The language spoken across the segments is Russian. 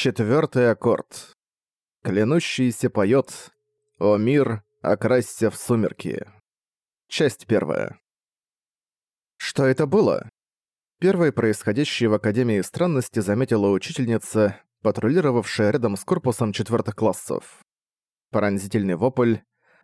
Четвертый аккорд. Клянущийся поет «О мир, окрасься в сумерки». Часть первая. Что это было? Первой происходящей в Академии странности заметила учительница, патрулировавшая рядом с корпусом четвертых классов. Пронзительный вопль.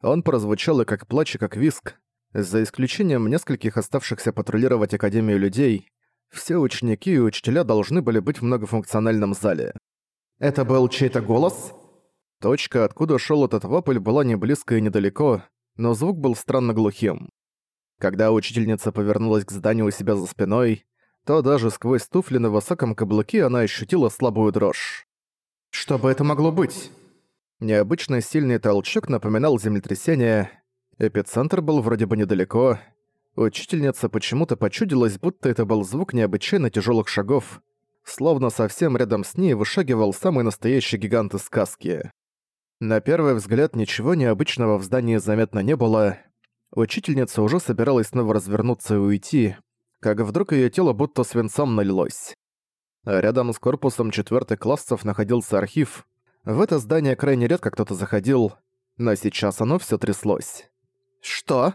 Он прозвучал и как плач, и как виск. За исключением нескольких оставшихся патрулировать Академию людей, все ученики и учителя должны были быть в многофункциональном зале. Это был чей-то голос? Точка, откуда шел этот вопль, была не близко и недалеко, но звук был странно глухим. Когда учительница повернулась к зданию у себя за спиной, то даже сквозь туфли на высоком каблуке она ощутила слабую дрожь. Что бы это могло быть? Необычно сильный толчок напоминал землетрясение. Эпицентр был вроде бы недалеко. Учительница почему-то почудилась, будто это был звук необычайно тяжелых шагов, словно совсем рядом с ней вышагивал самый настоящий гигант из сказки. На первый взгляд ничего необычного в здании заметно не было. Учительница уже собиралась снова развернуться и уйти, как вдруг её тело будто свинцом налилось. Рядом с корпусом четвёртых классов находился архив. В это здание крайне редко кто-то заходил, но сейчас оно всё тряслось. «Что?»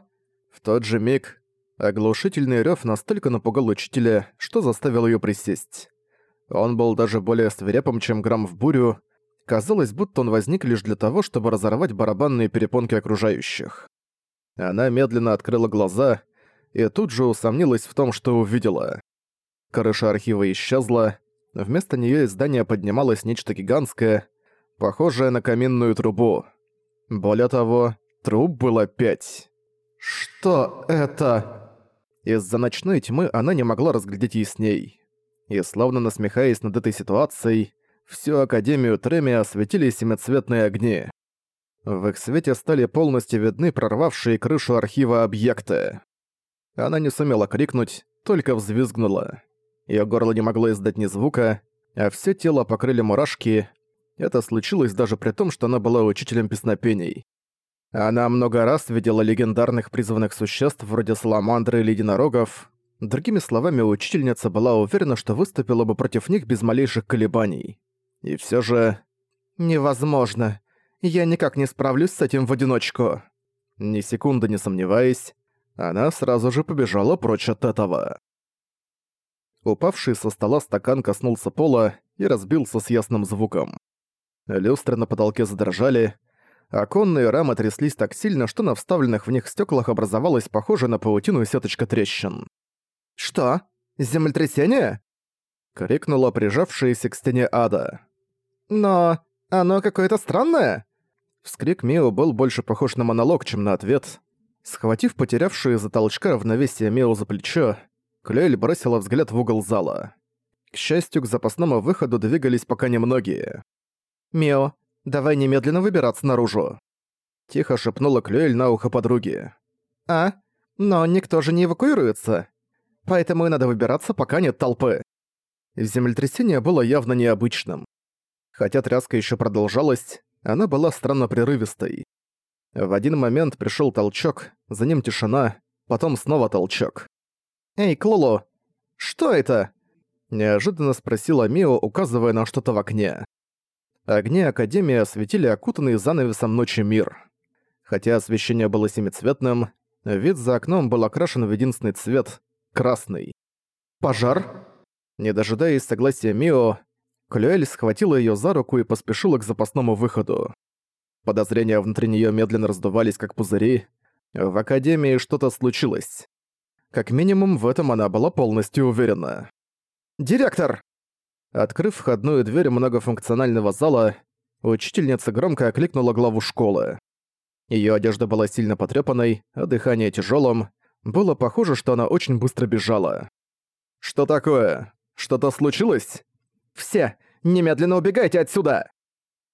В тот же миг оглушительный рёв настолько напугал учителя, что заставил её присесть. Он был даже более свирепым, чем грамм в бурю. Казалось, будто он возник лишь для того, чтобы разорвать барабанные перепонки окружающих. Она медленно открыла глаза и тут же усомнилась в том, что увидела. Крыша архива исчезла, вместо неё из здания поднималось нечто гигантское, похожее на каминную трубу. Более того, труб было пять. «Что это?» Из-за ночной тьмы она не могла разглядеть ясней и, словно насмехаясь над этой ситуацией, всю Академию Треми осветили семицветные огни. В их свете стали полностью видны прорвавшие крышу архива объекты. Она не сумела крикнуть, только взвизгнула. Её горло не могло издать ни звука, а всё тело покрыли мурашки. Это случилось даже при том, что она была учителем песнопений. Она много раз видела легендарных призванных существ вроде саламандры или единорогов, Другими словами, учительница была уверена, что выступила бы против них без малейших колебаний. И всё же... «Невозможно. Я никак не справлюсь с этим в одиночку». Ни секунды не сомневаясь, она сразу же побежала прочь от этого. Упавший со стола стакан коснулся пола и разбился с ясным звуком. Люстры на потолке задрожали, оконные рамы тряслись так сильно, что на вставленных в них стёклах образовалась похожая на паутину сеточка трещин. «Что? Землетрясение?» — крикнула прижавшаяся к стене ада. «Но оно какое-то странное!» Вскрик Мио был больше похож на монолог, чем на ответ. Схватив потерявшую из-за толчка равновесие Мио за плечо, Клюэль бросила взгляд в угол зала. К счастью, к запасному выходу двигались пока немногие. «Мио, давай немедленно выбираться наружу!» Тихо шепнула Клюэль на ухо подруги. «А? Но никто же не эвакуируется поэтому и надо выбираться, пока нет толпы. Землетрясение было явно необычным. Хотя тряска еще продолжалась, она была странно прерывистой. В один момент пришел толчок, за ним тишина, потом снова толчок. «Эй, Клоло, что это?» Неожиданно спросила Мио, указывая на что-то в окне. Огни Академии осветили окутанный занавесом ночи мир. Хотя освещение было семицветным, вид за окном был окрашен в единственный цвет красный. «Пожар?» Не дожидаясь согласия Мио, Клюэль схватила её за руку и поспешила к запасному выходу. Подозрения внутри неё медленно раздувались, как пузыри. В Академии что-то случилось. Как минимум, в этом она была полностью уверена. «Директор!» Открыв входную дверь многофункционального зала, учительница громко окликнула главу школы. Её одежда была сильно потрёпанной, а дыхание тяжёлым, было похоже, что она очень быстро бежала. «Что такое? Что-то случилось?» «Все! Немедленно убегайте отсюда!»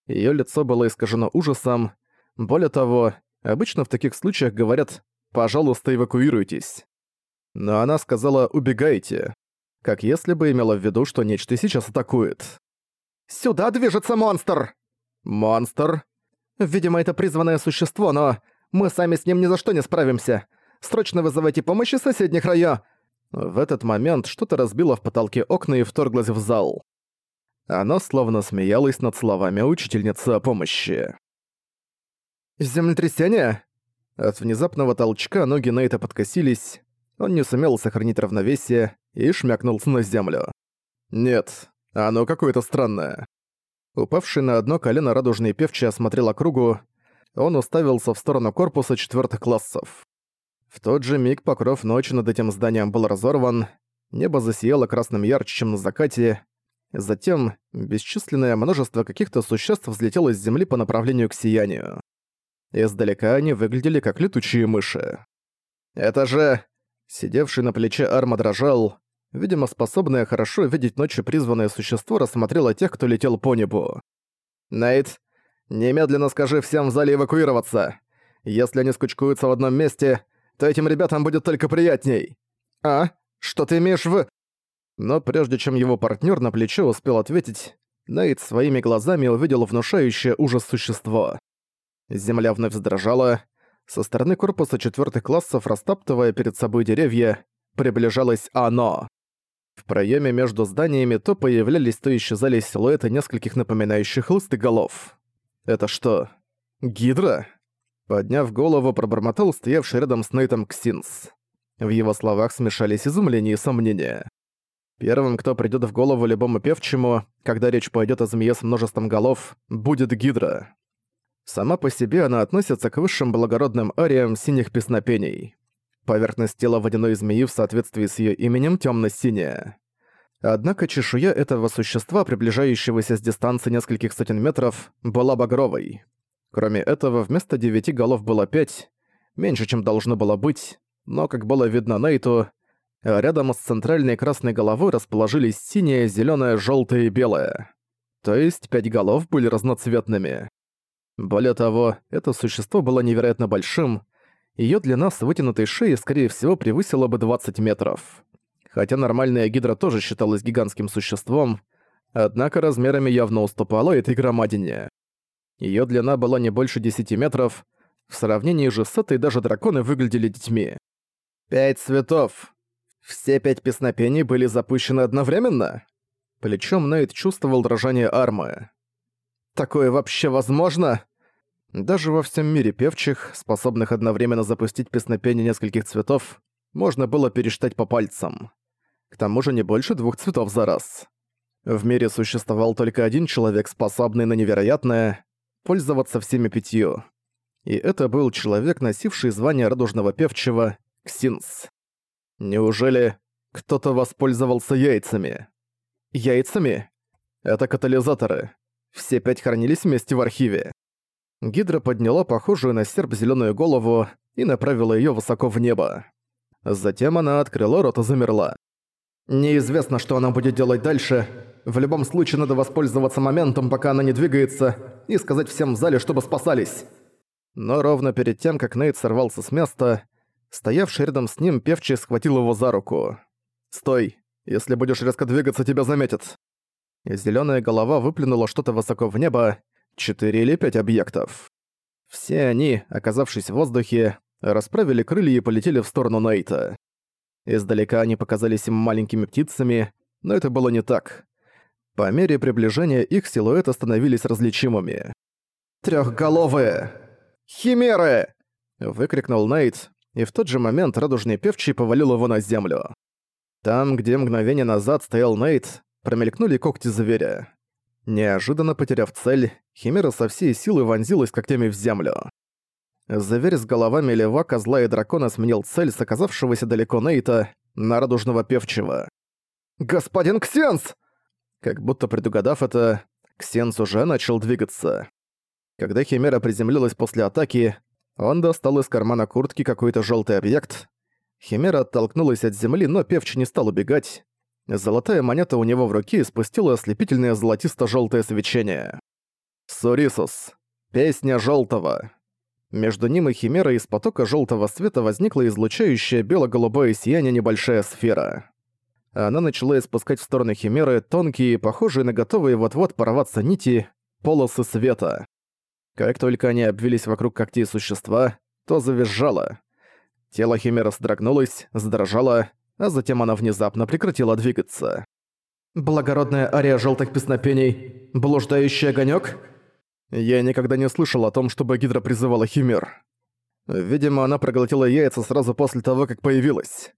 Её лицо было искажено ужасом. Более того, обычно в таких случаях говорят «пожалуйста, эвакуируйтесь». Но она сказала «убегайте», как если бы имела в виду, что нечто сейчас атакует. «Сюда движется монстр!» «Монстр?» «Видимо, это призванное существо, но мы сами с ним ни за что не справимся. Срочно вызывайте помощь из соседних районов!» В этот момент что-то разбило в потолке окна и вторглось в зал. Оно словно смеялось над словами учительницы о помощи. «Землетрясение?» От внезапного толчка ноги Нейта подкосились, он не сумел сохранить равновесие и шмякнулся на землю. «Нет, оно какое-то странное». Упавший на одно колено радужный певчий осмотрел округу, он уставился в сторону корпуса четвертых классов. В тот же миг покров ночи над этим зданием был разорван, небо засияло красным ярче, чем на закате, затем бесчисленное множество каких-то существ взлетело с земли по направлению к сиянию. Издалека они выглядели как летучие мыши. «Это же...» Сидевший на плече Арма дрожал. Видимо, способное хорошо видеть ночью призванное существо рассмотрело тех, кто летел по небу. «Нейт, немедленно скажи всем в зале эвакуироваться. Если они скучкуются в одном месте, то этим ребятам будет только приятней». «А? Что ты имеешь в...» Но прежде чем его партнер на плече успел ответить, Нейт своими глазами увидел внушающее ужас существо. Земля вновь задрожала. Со стороны корпуса четвертых классов, растаптывая перед собой деревья, приближалось оно. В проеме между зданиями то появлялись, то исчезали силуэты нескольких напоминающих лысты голов. Это что, гидра? Подняв голову, пробормотал стоявший рядом с Нейтом Ксинс. В его словах смешались изумление и сомнения. Первым, кто придёт в голову любому певчему, когда речь пойдёт о змее с множеством голов, будет гидра. Сама по себе она относится к высшим благородным ариям синих песнопений. Поверхность тела водяной змеи в соответствии с её именем тёмно-синяя. Однако чешуя этого существа, приближающегося с дистанции нескольких сотен метров, была багровой. Кроме этого, вместо девяти голов было пять, меньше, чем должно было быть, но, как было видно Нейту, рядом с центральной красной головой расположились синяя, зелёная, жёлтая и белая. То есть пять голов были разноцветными. Более того, это существо было невероятно большим, её длина с вытянутой шеей, скорее всего, превысила бы 20 метров. Хотя нормальная гидра тоже считалась гигантским существом, однако размерами явно уступала этой громадине. Её длина была не больше 10 метров, в сравнении же с этой даже драконы выглядели детьми. «Пять цветов! Все пять песнопений были запущены одновременно?» Плечом Нейт чувствовал дрожание армы. «Такое вообще возможно?» Даже во всем мире певчих, способных одновременно запустить песнопение нескольких цветов, можно было пересчитать по пальцам. К тому же не больше двух цветов за раз. В мире существовал только один человек, способный на невероятное — пользоваться всеми пятью. И это был человек, носивший звание радужного певчего — Ксинс. Неужели кто-то воспользовался яйцами? Яйцами? Это катализаторы. Все пять хранились вместе в архиве. Гидра подняла похожую на серп зеленую голову и направила ее высоко в небо. Затем она открыла рот и замерла. Неизвестно, что она будет делать дальше. В любом случае надо воспользоваться моментом, пока она не двигается, и сказать всем в зале, чтобы спасались. Но ровно перед тем, как Нейт сорвался с места, стоявший рядом с ним певчий схватил его за руку. «Стой! Если будешь резко двигаться, тебя заметят!» Зелёная голова выплюнула что-то высоко в небо, четыре или пять объектов. Все они, оказавшись в воздухе, расправили крылья и полетели в сторону Нейта. Издалека они показались им маленькими птицами, но это было не так. По мере приближения их силуэты становились различимыми. «Трёхголовые! Химеры!» — выкрикнул Нейт, и в тот же момент радужный певчий повалил его на землю. Там, где мгновение назад стоял Нейт, промелькнули когти зверя. Неожиданно потеряв цель, Химера со всей силы вонзилась когтями в землю. Зверь с головами льва, козла и дракона сменил цель с оказавшегося далеко Нейта на радужного певчего. «Господин Ксенс!» Как будто предугадав это, Ксенс уже начал двигаться. Когда Химера приземлилась после атаки, он достал из кармана куртки какой-то желтый объект. Химера оттолкнулась от земли, но певчий не стал убегать. Золотая монета у него в руке спустила ослепительное золотисто желтое свечение. Сурисус. Песня желтого. Между ним и Химерой из потока желтого света возникла излучающая бело-голубое сияние небольшая сфера. Она начала испускать в сторону Химеры тонкие, похожие на готовые вот-вот порваться нити, полосы света. Как только они обвились вокруг когтей существа, то завизжало. Тело Химеры содрогнулось, задрожало, а затем она внезапно прекратила двигаться. Благородная ария желтых песнопений. Блуждающий огонек? Я никогда не слышал о том, чтобы Гидра призывала Химер. Видимо, она проглотила яйца сразу после того, как появилась.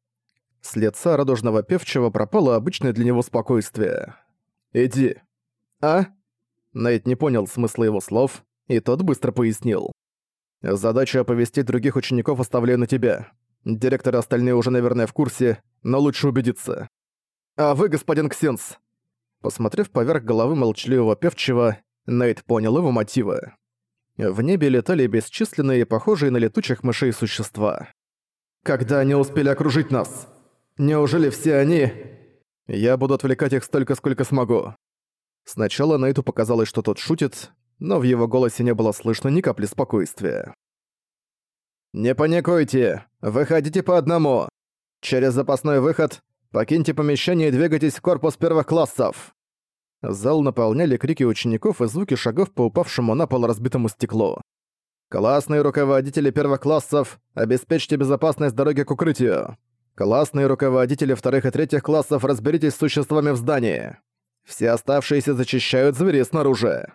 С лица радужного певчего пропало обычное для него спокойствие. «Иди». «А?» Найт не понял смысла его слов, и тот быстро пояснил. «Задача оповестить других учеников оставляю на тебя. Директор и остальные уже, наверное, в курсе, но лучше убедиться. А вы, господин Ксенс?» Посмотрев поверх головы молчаливого певчего, Найт понял его мотивы. В небе летали бесчисленные, похожие на летучих мышей существа. «Когда они успели окружить нас? Неужели все они...» «Я буду отвлекать их столько, сколько смогу». Сначала Найту показалось, что тот шутит, но в его голосе не было слышно ни капли спокойствия. «Не паникуйте! Выходите по одному! Через запасной выход покиньте помещение и двигайтесь в корпус первых классов!» Зал наполняли крики учеников и звуки шагов по упавшему на пол разбитому стеклу. «Классные руководители первых классов, обеспечьте безопасность дороги к укрытию! Классные руководители вторых и третьих классов, разберитесь с существами в здании! Все оставшиеся зачищают зверей снаружи!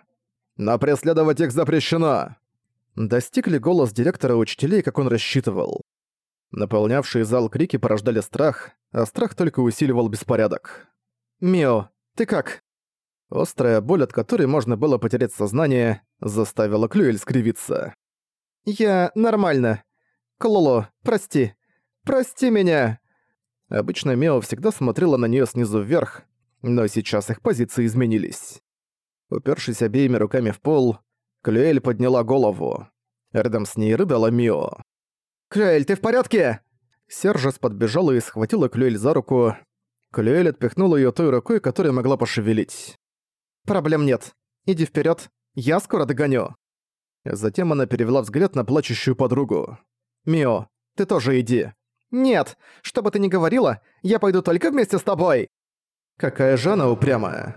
Но преследовать их запрещено!» достигли голос директора учителей, как он рассчитывал. Наполнявшие зал крики порождали страх, а страх только усиливал беспорядок. «Мио, ты как?» Острая боль, от которой можно было потерять сознание, заставила Клюэль скривиться. «Я нормально. Клоло, прости. Прости меня!» Обычно Мио всегда смотрела на неё снизу вверх, но сейчас их позиции изменились. Упершись обеими руками в пол, Клюэль подняла голову. Рядом с ней рыдала Мио. «Клюэль, ты в порядке?» Сержес подбежала и схватила Клюэль за руку. Клюэль отпихнула её той рукой, которая могла пошевелить. «Проблем нет. Иди вперёд. Я скоро догоню». Затем она перевела взгляд на плачущую подругу. «Мио, ты тоже иди». «Нет, что бы ты ни говорила, я пойду только вместе с тобой!» Какая же она упрямая.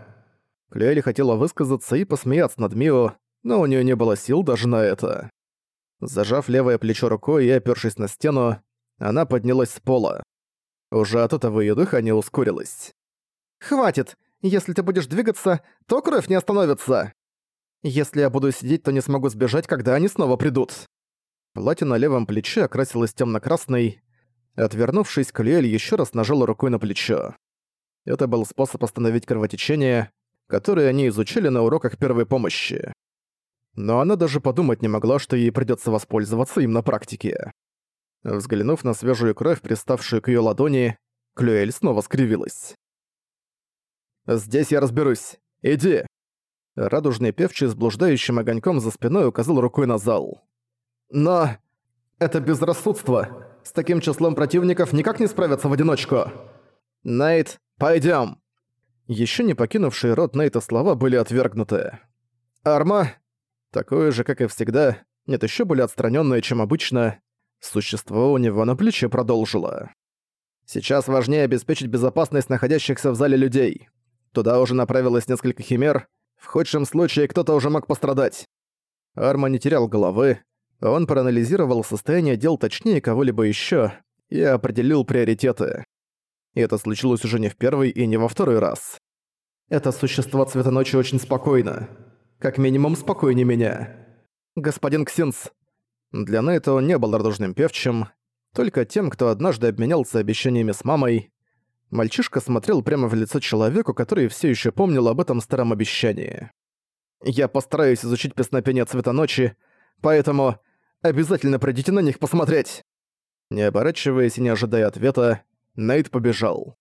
Клюэль хотела высказаться и посмеяться над Мио, но у нее не было сил даже на это. Зажав левое плечо рукой и опёршись на стену, она поднялась с пола. Уже от этого её дыхание ускорилось. «Хватит! Если ты будешь двигаться, то кровь не остановится! Если я буду сидеть, то не смогу сбежать, когда они снова придут!» Платье на левом плече окрасилось тёмно-красной. Отвернувшись, Калиэль ещё раз нажала рукой на плечо. Это был способ остановить кровотечение, которое они изучили на уроках первой помощи но она даже подумать не могла, что ей придётся воспользоваться им на практике. Взглянув на свежую кровь, приставшую к её ладони, Клюэль снова скривилась. «Здесь я разберусь. Иди!» Радужный певчий с блуждающим огоньком за спиной указал рукой на зал. «Но... это безрассудство. С таким числом противников никак не справиться в одиночку. Найт, пойдём!» Ещё не покинувшие рот Нейта слова были отвергнуты. «Арма, Такое же, как и всегда, нет, еще более отстраненное, чем обычно, существо у него на плече продолжило. Сейчас важнее обеспечить безопасность находящихся в зале людей. Туда уже направилось несколько химер, в худшем случае кто-то уже мог пострадать. Арма не терял головы, он проанализировал состояние дел точнее кого-либо еще и определил приоритеты. И это случилось уже не в первый и не во второй раз. Это существо цвета ночи очень спокойно. Как минимум, спокойнее меня. Господин Ксинс. Для Нейта он не был радужным певчим, только тем, кто однажды обменялся обещаниями с мамой. Мальчишка смотрел прямо в лицо человеку, который все еще помнил об этом старом обещании. «Я постараюсь изучить песнопение цвета ночи, поэтому обязательно придите на них посмотреть!» Не оборачиваясь и не ожидая ответа, Нейт побежал.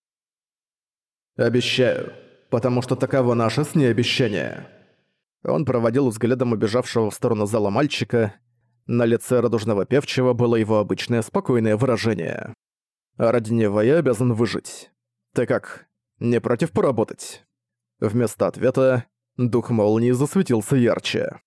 «Обещаю, потому что таково наше с ней обещание». Он проводил взглядом убежавшего в сторону зала мальчика. На лице радужного певчего было его обычное спокойное выражение. «Ради него я обязан выжить. Ты как, не против поработать?» Вместо ответа дух молнии засветился ярче.